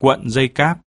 cuộn dây cáp.